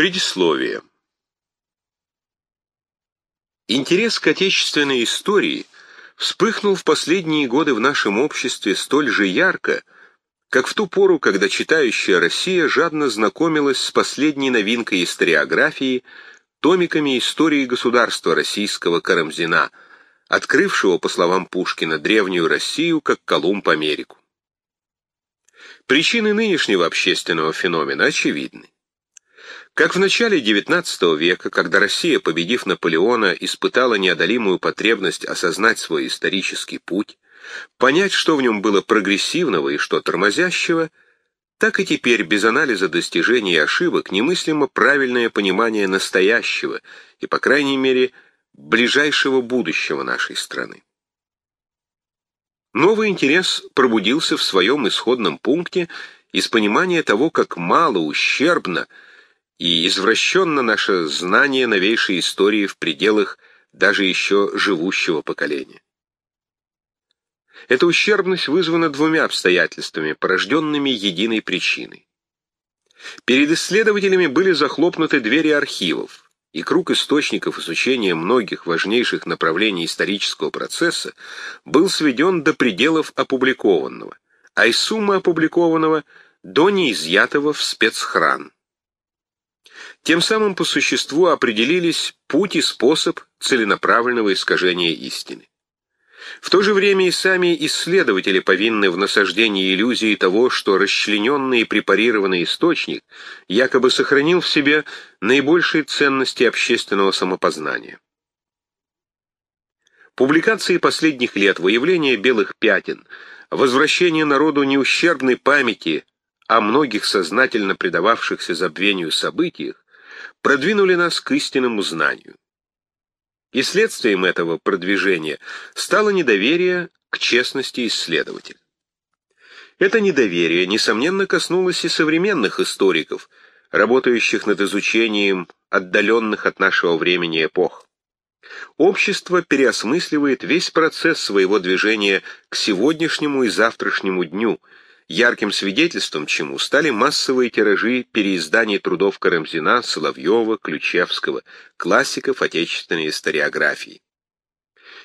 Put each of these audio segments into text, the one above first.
Предисловие. Интерес к отечественной истории вспыхнул в последние годы в нашем обществе столь же ярко, как в ту пору, когда читающая Россия жадно знакомилась с последней новинкой историографии, томиками истории государства российского Карамзина, открывшего, по словам Пушкина, древнюю Россию как Колумб Америку. Причины нынешнего общественного феномена очевидны. Как в начале XIX века, когда Россия, победив Наполеона, испытала неодолимую потребность осознать свой исторический путь, понять, что в нем было прогрессивного и что тормозящего, так и теперь без анализа достижений и ошибок немыслимо правильное понимание настоящего и, по крайней мере, ближайшего будущего нашей страны. Новый интерес пробудился в своем исходном пункте из понимания того, как мало, ущербно и извращенно наше знание новейшей истории в пределах даже еще живущего поколения. Эта ущербность вызвана двумя обстоятельствами, порожденными единой причиной. Перед исследователями были захлопнуты двери архивов, и круг источников изучения многих важнейших направлений исторического процесса был сведен до пределов опубликованного, а из суммы опубликованного до неизъятого в спецхран. Тем самым по существу определились путь и способ целенаправленного искажения истины. В то же время и сами исследователи повинны в насаждении иллюзии того, что расчлененный и препарированный источник якобы сохранил в себе наибольшие ценности общественного самопознания. Публикации последних лет, выявление белых пятен, возвращение народу неущербной памяти о многих сознательно предававшихся забвению событиях продвинули нас к истинному знанию. И следствием этого продвижения стало недоверие к честности исследователя. Это недоверие, несомненно, коснулось и современных историков, работающих над изучением отдаленных от нашего времени эпох. Общество переосмысливает весь процесс своего движения к сегодняшнему и завтрашнему дню – ярким свидетельством чему стали массовые тиражи переизданий трудов Карамзина, Соловьева, Ключевского, классиков отечественной историографии.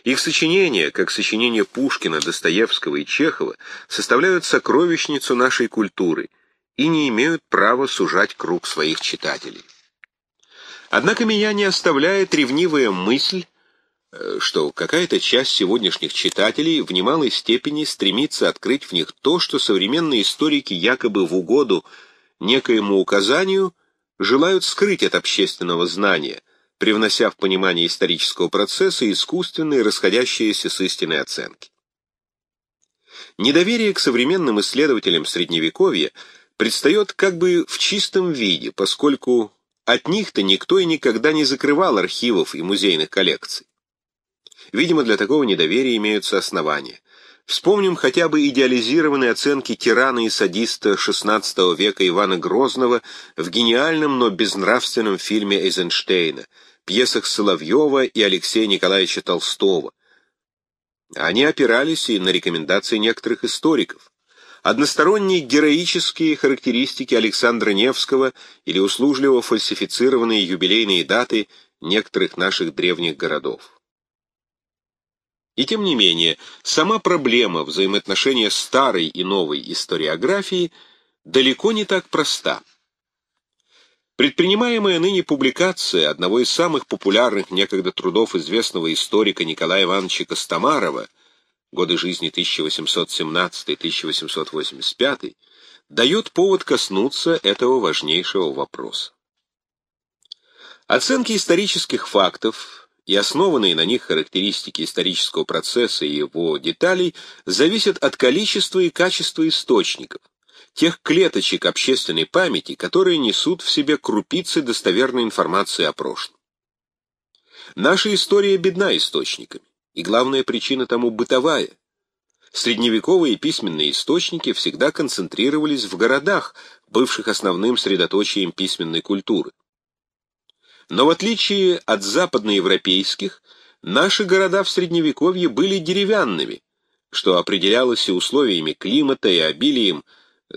Их сочинения, как сочинения Пушкина, Достоевского и Чехова, составляют сокровищницу нашей культуры и не имеют права сужать круг своих читателей. Однако меня не оставляет ревнивая мысль, что какая-то часть сегодняшних читателей в немалой степени стремится открыть в них то, что современные историки якобы в угоду некоему указанию желают скрыть от общественного знания, привнося в понимание исторического процесса искусственные, расходящиеся с истинной оценки. Недоверие к современным исследователям Средневековья предстает как бы в чистом виде, поскольку от них-то никто и никогда не закрывал архивов и музейных коллекций. Видимо, для такого недоверия имеются основания. Вспомним хотя бы идеализированные оценки тирана и садиста XVI века Ивана Грозного в гениальном, но безнравственном фильме Эйзенштейна, пьесах Соловьева и Алексея Николаевича Толстого. Они опирались и на рекомендации некоторых историков. Односторонние героические характеристики Александра Невского или услужливо фальсифицированные юбилейные даты некоторых наших древних городов. И тем не менее, сама проблема взаимоотношения старой и новой историографии далеко не так проста. Предпринимаемая ныне публикация одного из самых популярных некогда трудов известного историка Николая Ивановича Костомарова годы жизни 1817-1885 дает повод коснуться этого важнейшего вопроса. Оценки исторических фактов и основанные на них характеристики исторического процесса и его деталей зависят от количества и качества источников, тех клеточек общественной памяти, которые несут в себе крупицы достоверной информации о прошлом. Наша история бедна источниками, и главная причина тому бытовая. Средневековые письменные источники всегда концентрировались в городах, бывших основным средоточием письменной культуры. Но в отличие от западноевропейских, наши города в Средневековье были деревянными, что определялось и условиями климата, и обилием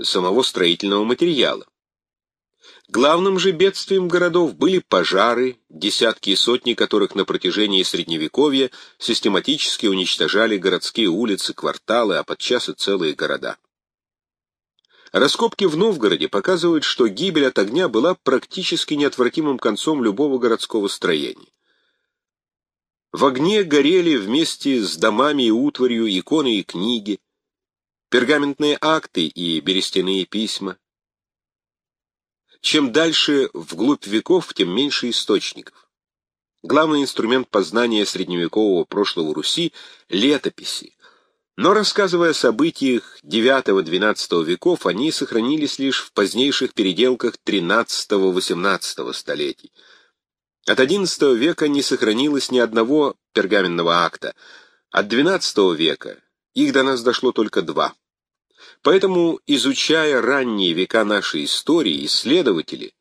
самого строительного материала. Главным же бедствием городов были пожары, десятки и сотни которых на протяжении Средневековья систематически уничтожали городские улицы, кварталы, а подчас и целые города. Раскопки в Новгороде показывают, что гибель от огня была практически неотвратимым концом любого городского строения. В огне горели вместе с домами и утварью иконы и книги, пергаментные акты и берестяные письма, чем дальше вглубь веков, тем меньше источников. Главный инструмент познания средневекового прошлого Руси — летописи. Но рассказывая о событиях IX-XII веков, они сохранились лишь в позднейших переделках XIII-XVIII столетий. От XI века не сохранилось ни одного пергаменного акта, от XII века их до нас дошло только два. Поэтому, изучая ранние века нашей истории, исследователи,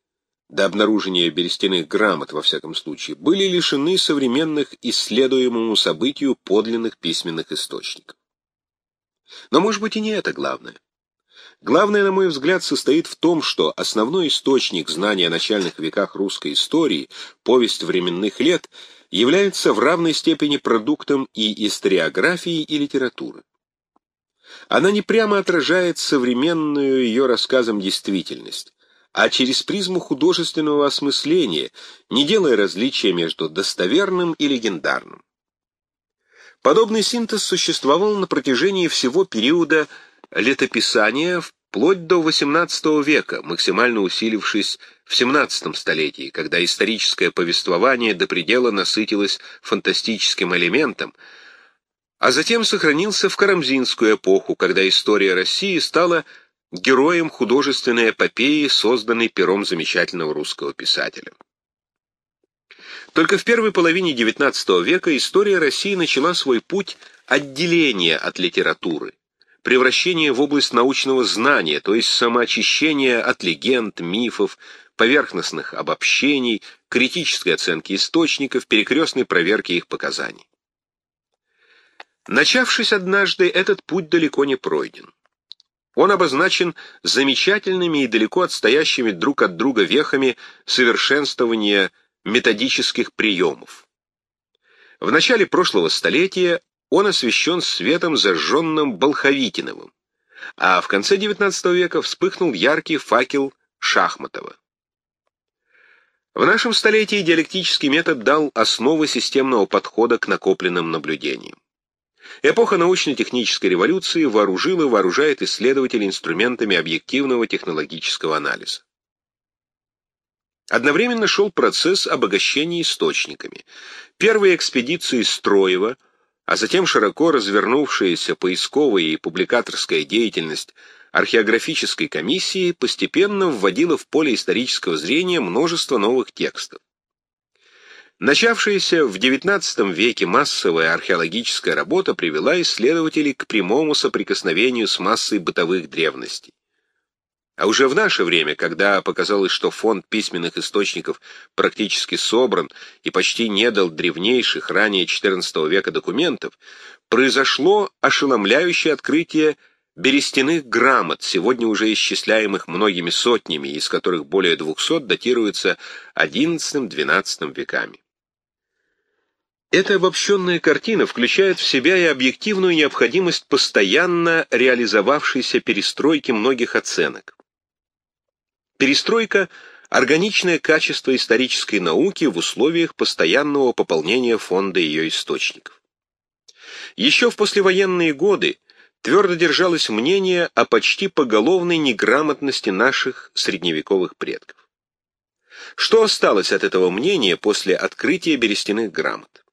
до обнаружения берестяных грамот, во всяком случае, были лишены современных исследуемому событию подлинных письменных источников. Но, может быть, и не это главное. Главное, на мой взгляд, состоит в том, что основной источник знания о начальных веках русской истории, повесть временных лет, является в равной степени продуктом и историографии, и литературы. Она не прямо отражает современную ее рассказом действительность, а через призму художественного осмысления, не делая различия между достоверным и легендарным. Подобный синтез существовал на протяжении всего периода летописания вплоть до XVIII века, максимально усилившись в XVII столетии, когда историческое повествование до предела насытилось фантастическим элементом, а затем сохранился в Карамзинскую эпоху, когда история России стала героем художественной эпопеи, созданной пером замечательного русского писателя. Только в первой половине XIX века история России начала свой путь отделения от литературы, превращения в область научного знания, то есть самоочищения от легенд, мифов, поверхностных обобщений, критической оценки источников, перекрестной проверки их показаний. Начавшись однажды, этот путь далеко не пройден. Он обозначен замечательными и далеко отстоящими друг от друга вехами совершенствования методических приемов. В начале прошлого столетия он освещен светом, зажженным Болховитиновым, а в конце XIX века вспыхнул яркий факел Шахматова. В нашем столетии диалектический метод дал основы системного подхода к накопленным наблюдениям. Эпоха научно-технической революции вооружила и вооружает исследователей инструментами объективного технологического анализа. Одновременно шел процесс обогащения источниками. Первые экспедиции Строева, а затем широко развернувшаяся поисковая и публикаторская деятельность археографической комиссии постепенно вводила в поле исторического зрения множество новых текстов. Начавшаяся в XIX веке массовая археологическая работа привела исследователей к прямому соприкосновению с массой бытовых древностей. А уже в наше время, когда показалось, что фонд письменных источников практически собран и почти не дал древнейших, ранее XIV века документов, произошло ошеломляющее открытие берестяных грамот, сегодня уже исчисляемых многими сотнями, из которых более 200 датируются XI-XII веками. Эта обобщенная картина включает в себя и объективную необходимость постоянно реализовавшейся перестройки многих оценок. Перестройка – органичное качество исторической науки в условиях постоянного пополнения фонда ее источников. Еще в послевоенные годы твердо держалось мнение о почти поголовной неграмотности наших средневековых предков. Что осталось от этого мнения после открытия берестяных грамот?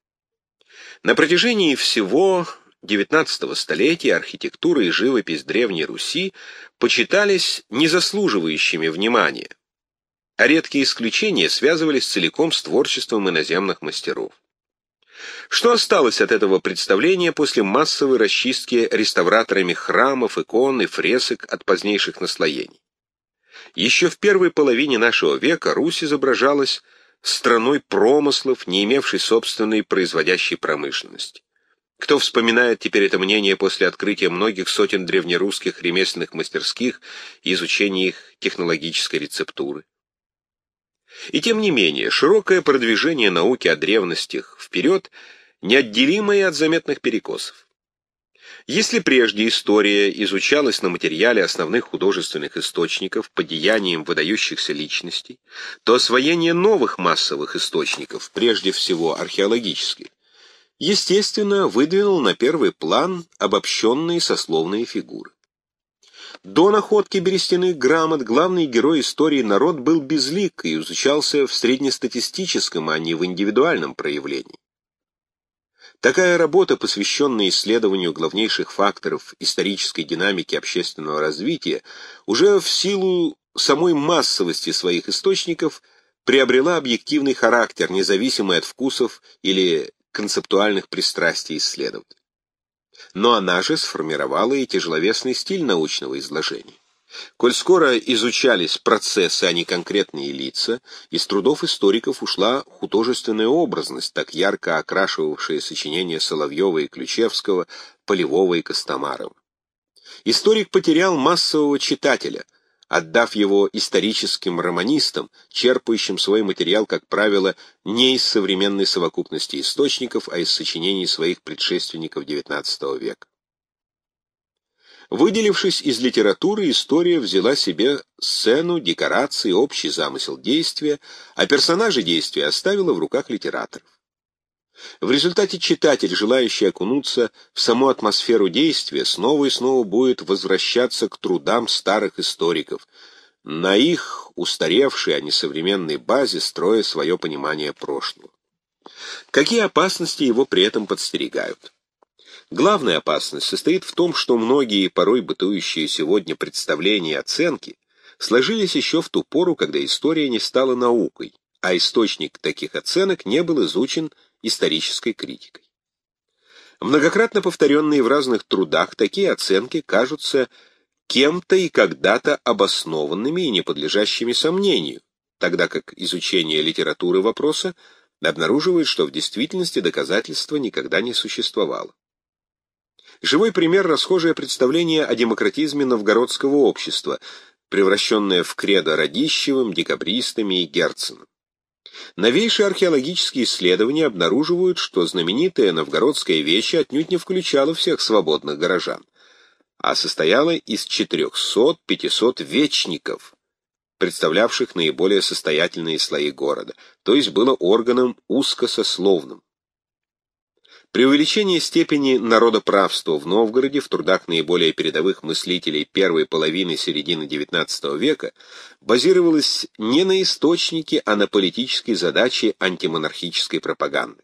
На протяжении всего XIX столетия архитектура и живопись Древней Руси почитались незаслуживающими внимания, а редкие исключения связывались целиком с творчеством иноземных мастеров. Что осталось от этого представления после массовой расчистки реставраторами храмов, икон и фресок от позднейших наслоений? Еще в первой половине нашего века Русь изображалась страной промыслов, не имевшей собственной производящей промышленности. Кто вспоминает теперь это мнение после открытия многих сотен древнерусских ремесленных мастерских и изучения их технологической рецептуры? И тем не менее, широкое продвижение науки о древностях вперед неотделимое от заметных перекосов. Если прежде история изучалась на материале основных художественных источников по деяниям выдающихся личностей, то освоение новых массовых источников, прежде всего археологических, естественно, выдвинул на первый план обобщенные сословные фигуры. До находки берестяных грамот главный герой истории народ был безлик и изучался в среднестатистическом, а не в индивидуальном проявлении. Такая работа, посвященная исследованию главнейших факторов исторической динамики общественного развития, уже в силу самой массовости своих источников приобрела объективный характер, независимый от вкусов или концептуальных пристрастий исследователя. Но она же сформировала и тяжеловесный стиль научного изложения. Коль скоро изучались процессы, а не конкретные лица, из трудов историков ушла художественная образность, так ярко окрашивавшая сочинения Соловьева и Ключевского, Полевого и Костомарова. Историк потерял массового читателя, отдав его историческим романистам, черпающим свой материал, как правило, не из современной совокупности источников, а из сочинений своих предшественников XIX века. Выделившись из литературы, история взяла себе сцену, декорации, общий замысел действия, а персонажи действия оставила в руках литераторов. В результате читатель, желающий окунуться в саму атмосферу действия, снова и снова будет возвращаться к трудам старых историков, на их устаревшей, а не современной базе, строя свое понимание прошлого. Какие опасности его при этом подстерегают? Главная опасность состоит в том, что многие порой бытующие сегодня представления и оценки сложились еще в ту пору, когда история не стала наукой, а источник таких оценок не был изучен исторической критикой. Многократно повторенные в разных трудах такие оценки кажутся кем-то и когда-то обоснованными и не подлежащими сомнению, тогда как изучение литературы вопроса обнаруживает, что в действительности доказательства никогда не существовало. Живой пример — расхожее представление о демократизме новгородского общества, превращенное в кредо Радищевым, декабристами и Герценом. Новейшие археологические исследования обнаруживают, что знаменитая новгородская вещь отнюдь не включала всех свободных горожан, а состояла из 400-500 вечников, представлявших наиболее состоятельные слои города, то есть было органом узкосословным. При увеличении степени народоправства в Новгороде в трудах наиболее передовых мыслителей первой половины середины XIX века базировалось не на источнике, а на политической задаче антимонархической пропаганды.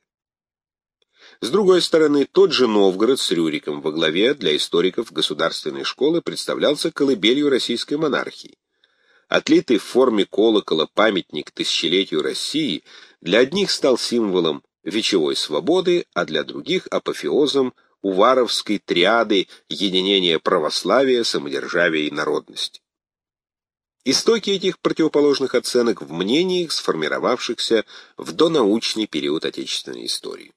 С другой стороны, тот же Новгород с Рюриком во главе для историков государственной школы представлялся колыбелью российской монархии. Отлитый в форме колокола памятник тысячелетию России для одних стал символом вечевой свободы, а для других — апофеозом уваровской триады единения православия, самодержавия и народности. Истоки этих противоположных оценок в мнениях, сформировавшихся в донаучный период отечественной истории.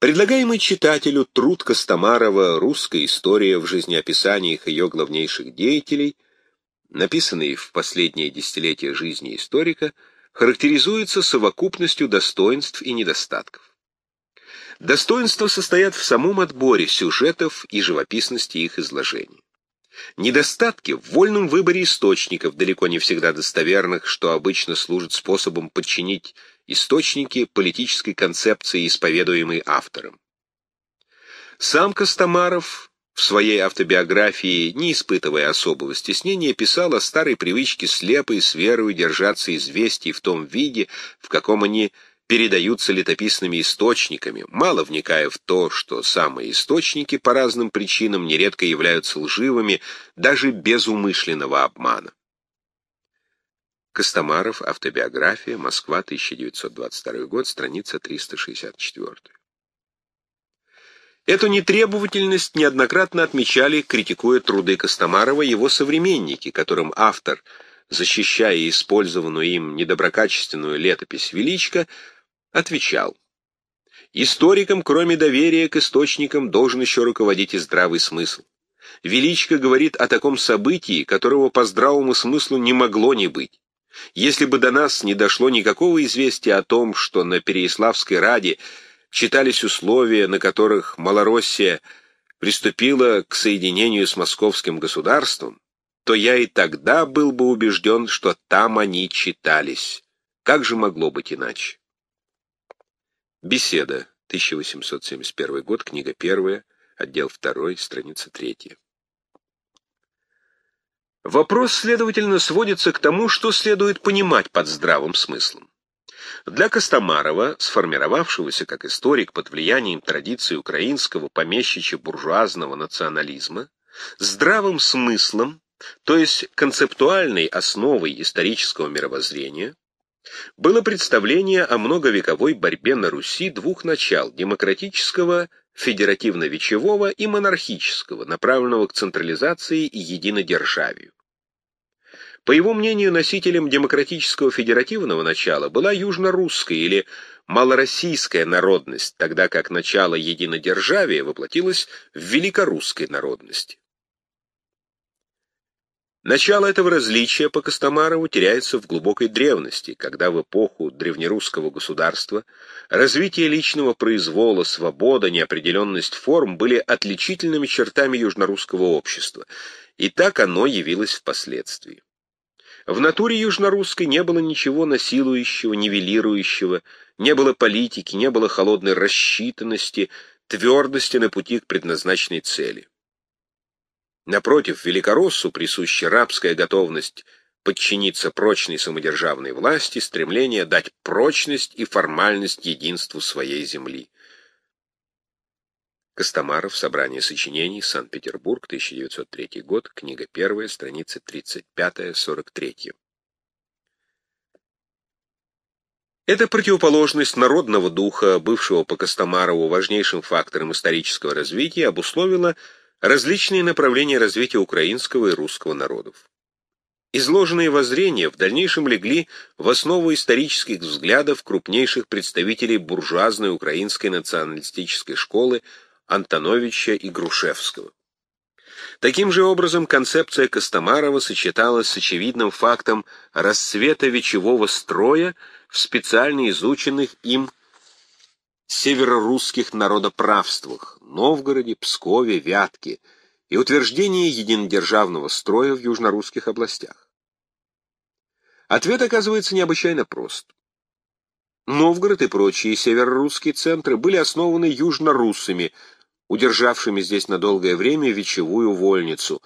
Предлагаемый читателю труд Костомарова «Русская история в жизнеописаниях ее главнейших деятелей», написанный в последнее десятилетие жизни историка, характеризуется совокупностью достоинств и недостатков. Достоинства состоят в самом отборе сюжетов и живописности их изложения. Недостатки в вольном выборе источников, далеко не всегда достоверных, что обычно служит способом подчинить источники политической концепции, исповедуемой автором. Сам Костомаров в своей автобиографии, не испытывая особого стеснения, писал о старой привычке слепо и с верою держаться известий в том виде, в каком они передаются летописными источниками, мало вникая в то, что самые источники по разным причинам нередко являются лживыми, даже без умышленного обмана. Костомаров, автобиография, Москва, 1922 год, страница 364. Эту нетребовательность неоднократно отмечали, критикуя труды Костомарова, его современники, которым автор, защищая использованную им недоброкачественную летопись Величко, отвечал. Историкам, кроме доверия к источникам, должен еще руководить и здравый смысл. Величко говорит о таком событии, которого по здравому смыслу не могло не быть. Если бы до нас не дошло никакого известия о том, что на Переяславской Раде читались условия, на которых Малороссия приступила к соединению с московским государством, то я и тогда был бы убежден, что там они читались. Как же могло быть иначе? Беседа, 1871 год, книга 1, отдел 2, страница 3. Вопрос, следовательно, сводится к тому, что следует понимать под здравым смыслом. Для Костомарова, сформировавшегося как историк под влиянием традиции украинского помещичье-буржуазного национализма, здравым смыслом, то есть концептуальной основой исторического мировоззрения, было представление о многовековой борьбе на Руси двух начал – демократического, федеративно-вечевого и монархического, направленного к централизации и единодержавию. По его мнению, носителем демократического федеративного начала была южно-русская или малороссийская народность, тогда как начало единодержавия воплотилось в великорусской народности. Начало этого различия по Костомарову теряется в глубокой древности, когда в эпоху древнерусского государства развитие личного произвола, свобода, неопределенность форм были отличительными чертами южнорусского общества, и так оно явилось впоследствии. В натуре южнорусской не было ничего насилующего, нивелирующего, не было политики, не было холодной рассчитанности, твердости на пути к предназначенной цели. Напротив, великороссу присуща рабская готовность подчиниться прочной самодержавной власти, стремление дать прочность и формальность единству своей земли. Костомаров, собрание сочинений, Санкт-Петербург, 1903 год, книга 1, страницы 35-43. Эта противоположность народного духа, бывшего по Костомарову важнейшим фактором исторического развития, обусловила различные направления развития украинского и русского народов. Изложенные воззрения в дальнейшем легли в основу исторических взглядов крупнейших представителей буржуазной украинской националистической школы Антоновича и Грушевского. Таким же образом концепция Костомарова сочеталась с очевидным фактом расцвета вечевого строя в специально изученных им северорусских народоправствах – Новгороде, Пскове, Вятке и утверждение единодержавного строя в южнорусских областях. Ответ оказывается необычайно прост. Новгород и прочие северорусские центры были основаны южноруссами, удержавшими здесь на долгое время вечевую вольницу,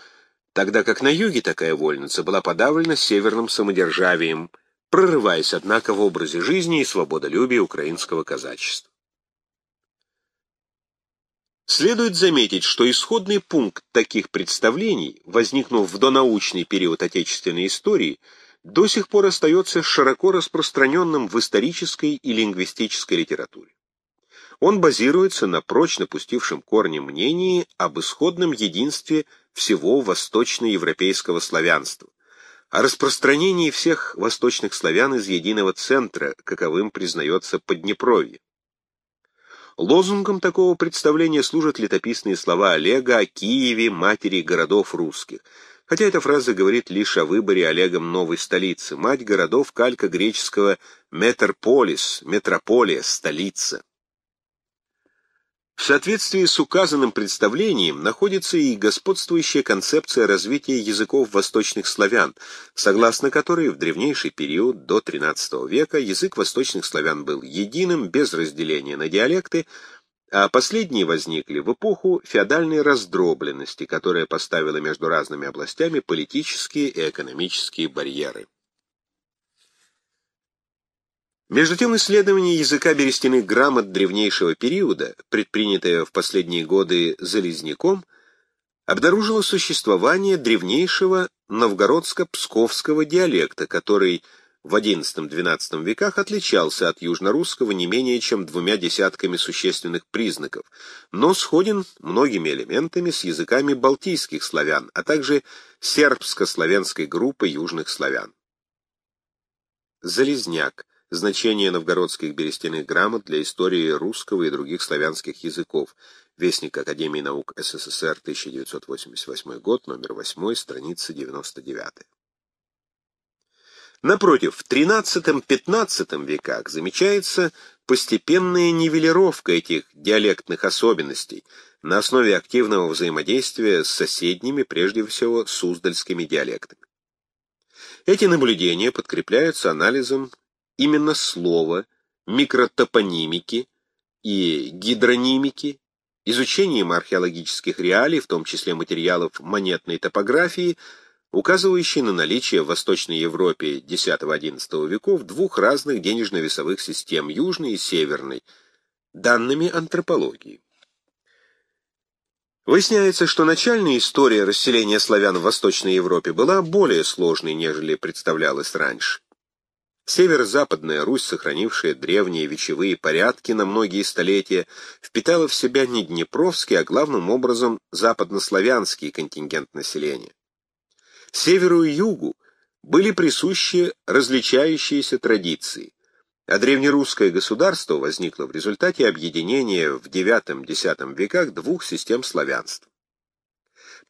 тогда как на юге такая вольница была подавлена северным самодержавием, прорываясь, однако, в образе жизни и свободолюбии украинского казачества. Следует заметить, что исходный пункт таких представлений, возникнув в донаучный период отечественной истории, до сих пор остается широко распространенным в исторической и лингвистической литературе. Он базируется на прочно пустившем корни мнении об исходном единстве всего восточноевропейского славянства, о распространении всех восточных славян из единого центра, каковым признается Поднепровье. Лозунгом такого представления служат летописные слова Олега о Киеве, матери городов русских, хотя эта фраза говорит лишь о выборе Олегом новой столицы. Мать городов калька греческого «метрополис», «метрополия», «столица». В соответствии с указанным представлением находится и господствующая концепция развития языков восточных славян, согласно которой в древнейший период до XIII века язык восточных славян был единым, без разделения на диалекты, а последние возникли в эпоху феодальной раздробленности, которая поставила между разными областями политические и экономические барьеры. Между тем, исследование языка берестяных грамот древнейшего периода, предпринятое в последние годы Залезняком, обнаружило существование древнейшего новгородско-псковского диалекта, который в XI-XII веках отличался от южнорусского не менее чем двумя десятками существенных признаков, но сходен многими элементами с языками балтийских славян, а также сербско-славянской группы южных славян. Залезняк Значение новгородских берестяных грамот для истории русского и других славянских языков. Вестник Академии наук СССР, 1988 год, номер 8, страница 99. Напротив, в XIII-XV веках замечается постепенная нивелировка этих диалектных особенностей на основе активного взаимодействия с соседними, прежде всего, суздальскими диалектами. Эти наблюдения подкрепляются анализом именно слова, микротопонимики и гидронимики, изучением археологических реалий, в том числе материалов монетной топографии, указывающей на наличие в Восточной Европе X-XI веков двух разных денежно-весовых систем, южной и северной, данными антропологии. Выясняется, что начальная история расселения славян в Восточной Европе была более сложной, нежели представлялось раньше. Северо-западная Русь, сохранившая древние вечевые порядки на многие столетия, впитала в себя не Днепровский, а главным образом западнославянский контингент населения. Северу и югу были присущи различающиеся традиции, а древнерусское государство возникло в результате объединения в IX-X веках двух систем славянства.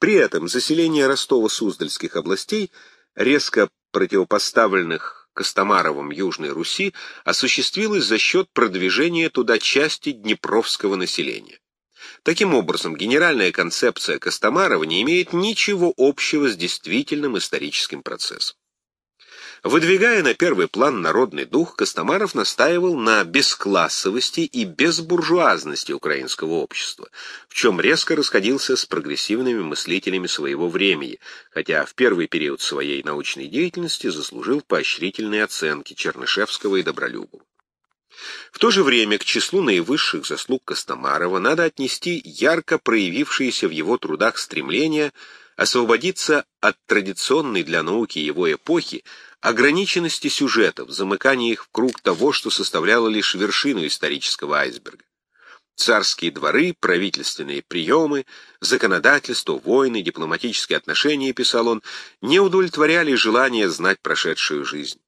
При этом заселение Ростова-Суздальских областей, резко противопоставленных Костомаровым Южной Руси, осуществилось за счет продвижения туда части днепровского населения. Таким образом, генеральная концепция Костомарова не имеет ничего общего с действительным историческим процессом. Выдвигая на первый план народный дух, Костомаров настаивал на бесклассовости и безбуржуазности украинского общества, в чем резко расходился с прогрессивными мыслителями своего времени, хотя в первый период своей научной деятельности заслужил поощрительные оценки Чернышевского и Добролюбова. В то же время к числу наивысших заслуг Костомарова надо отнести ярко проявившиеся в его трудах стремление освободиться от традиционной для науки его эпохи ограниченности сюжетов, замыкания их в круг того, что составляло лишь вершину исторического айсберга. Царские дворы, правительственные приемы, законодательство, войны, дипломатические отношения, писал он, не удовлетворяли желание знать прошедшую жизнь.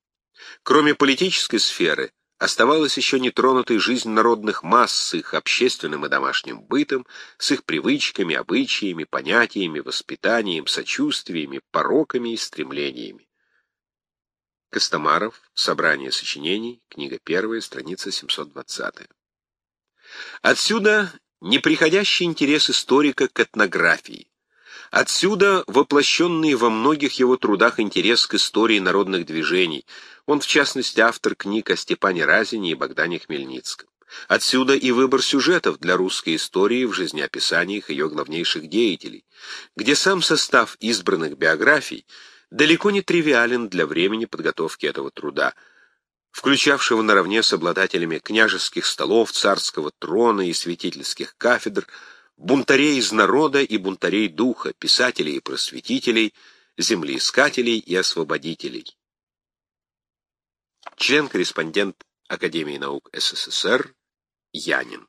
Кроме политической сферы, оставалась еще нетронутой жизнь народных масс с их общественным и домашним бытом, с их привычками, обычаями, понятиями, воспитанием, сочувствиями, пороками и стремлениями. Костомаров, Собрание сочинений, книга первая, страница 720. Отсюда неприходящий интерес историка к этнографии. Отсюда воплощенный во многих его трудах интерес к истории народных движений. Он, в частности, автор книг о Степане Разине и Богдане Хмельницком. Отсюда и выбор сюжетов для русской истории в жизнеописаниях ее главнейших деятелей, где сам состав избранных биографий – далеко не тривиален для времени подготовки этого труда, включавшего наравне с обладателями княжеских столов, царского трона и святительских кафедр, бунтарей из народа и бунтарей духа, писателей и просветителей, землеискателей и освободителей. Член-корреспондент Академии наук СССР Янин